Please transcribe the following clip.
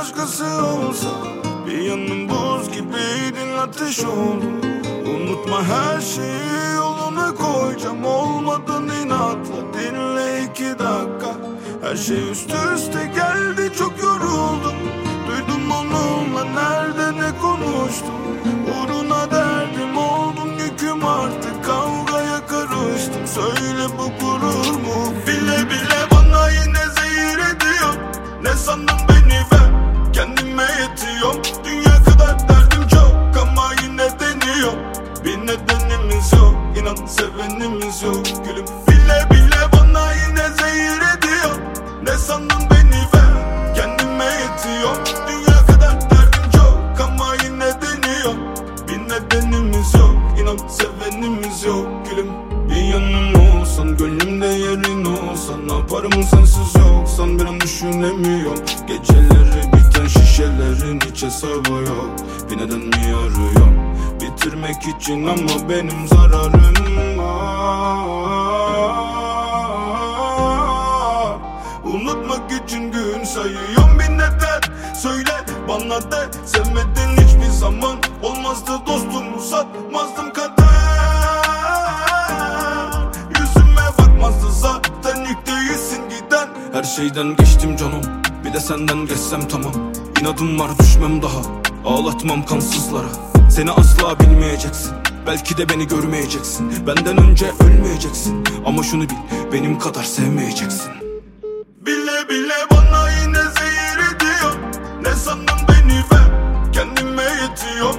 başkası olsa. Bir yanım buz gibiydin ateş oldu. Unutma her şeyi yoluna koyacağım. Olmadan inatla dinle iki dakika. Her şey üst üste geldi çok yoruldum. Duydum onunla nerede ne konuştum. Uğruna derdim oldum yüküm artık. Kavgaya karıştım. Söyle bu gurur mu yok Gülüm bile bile bana yine zehir ediyor. Ne sandın beni ver kendime yetiyor. Dünya kadar derdim çok ama yine deniyor. Bir nedenimiz yok inan sevenimiz yok. Gülüm bir yanım olsan gönlümde yerin olsan Ne yaparım sensiz yoksan bir an düşünemiyorum. Geceleri biten şişelerin hiç hesabı yok. Bir neden mi arıyorum Bitirmek için ama benim zararım var. Unutmak için gün sayıyorum bir neden. Söyle bana de sevmedin hiçbir zaman. Olmazdı dostumu satmazdım kader. Yüzüme bakmazdı zaten ilk değilsin giden. Her şeyden geçtim canım bir de senden geçsem tamam. İnadım var düşmem daha. Ağlatmam kansızlara seni asla bilmeyeceksin. Belki de beni görmeyeceksin. Benden önce ölmeyeceksin. Ama şunu bil benim kadar sevmeyeceksin. Bile bile bana yine zehir ediyor. Ne sandın beni ben? Kendime yetiyor.